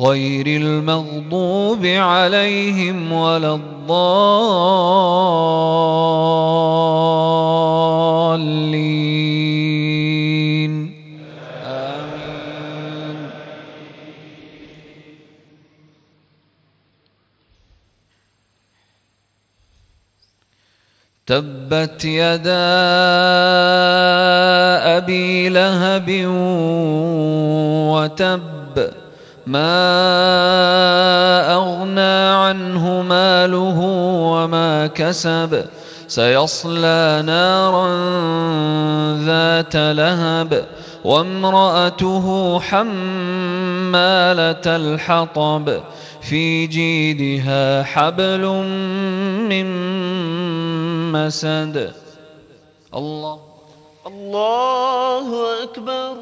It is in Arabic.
غير المغضوب عليهم ولا الضالين. آمين. تبت يدا أبي لهب وتب ما أغنى عنه ماله وما كسب سيصلى نارا ذات لهب وامرأته حمالة الحطب في جيدها حبل من مسد. الله. الله أكبر.